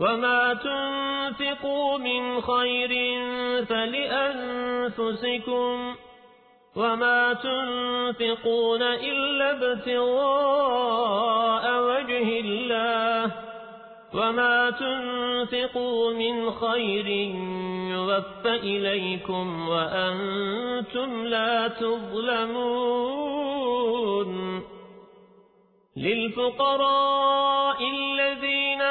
وما تنفقوا من خير فلأنفسكم وما تنفقون إلا ابتغاء وجه الله وما تنفقوا من خير يوفى إليكم وأنتم لا تظلمون للفقراء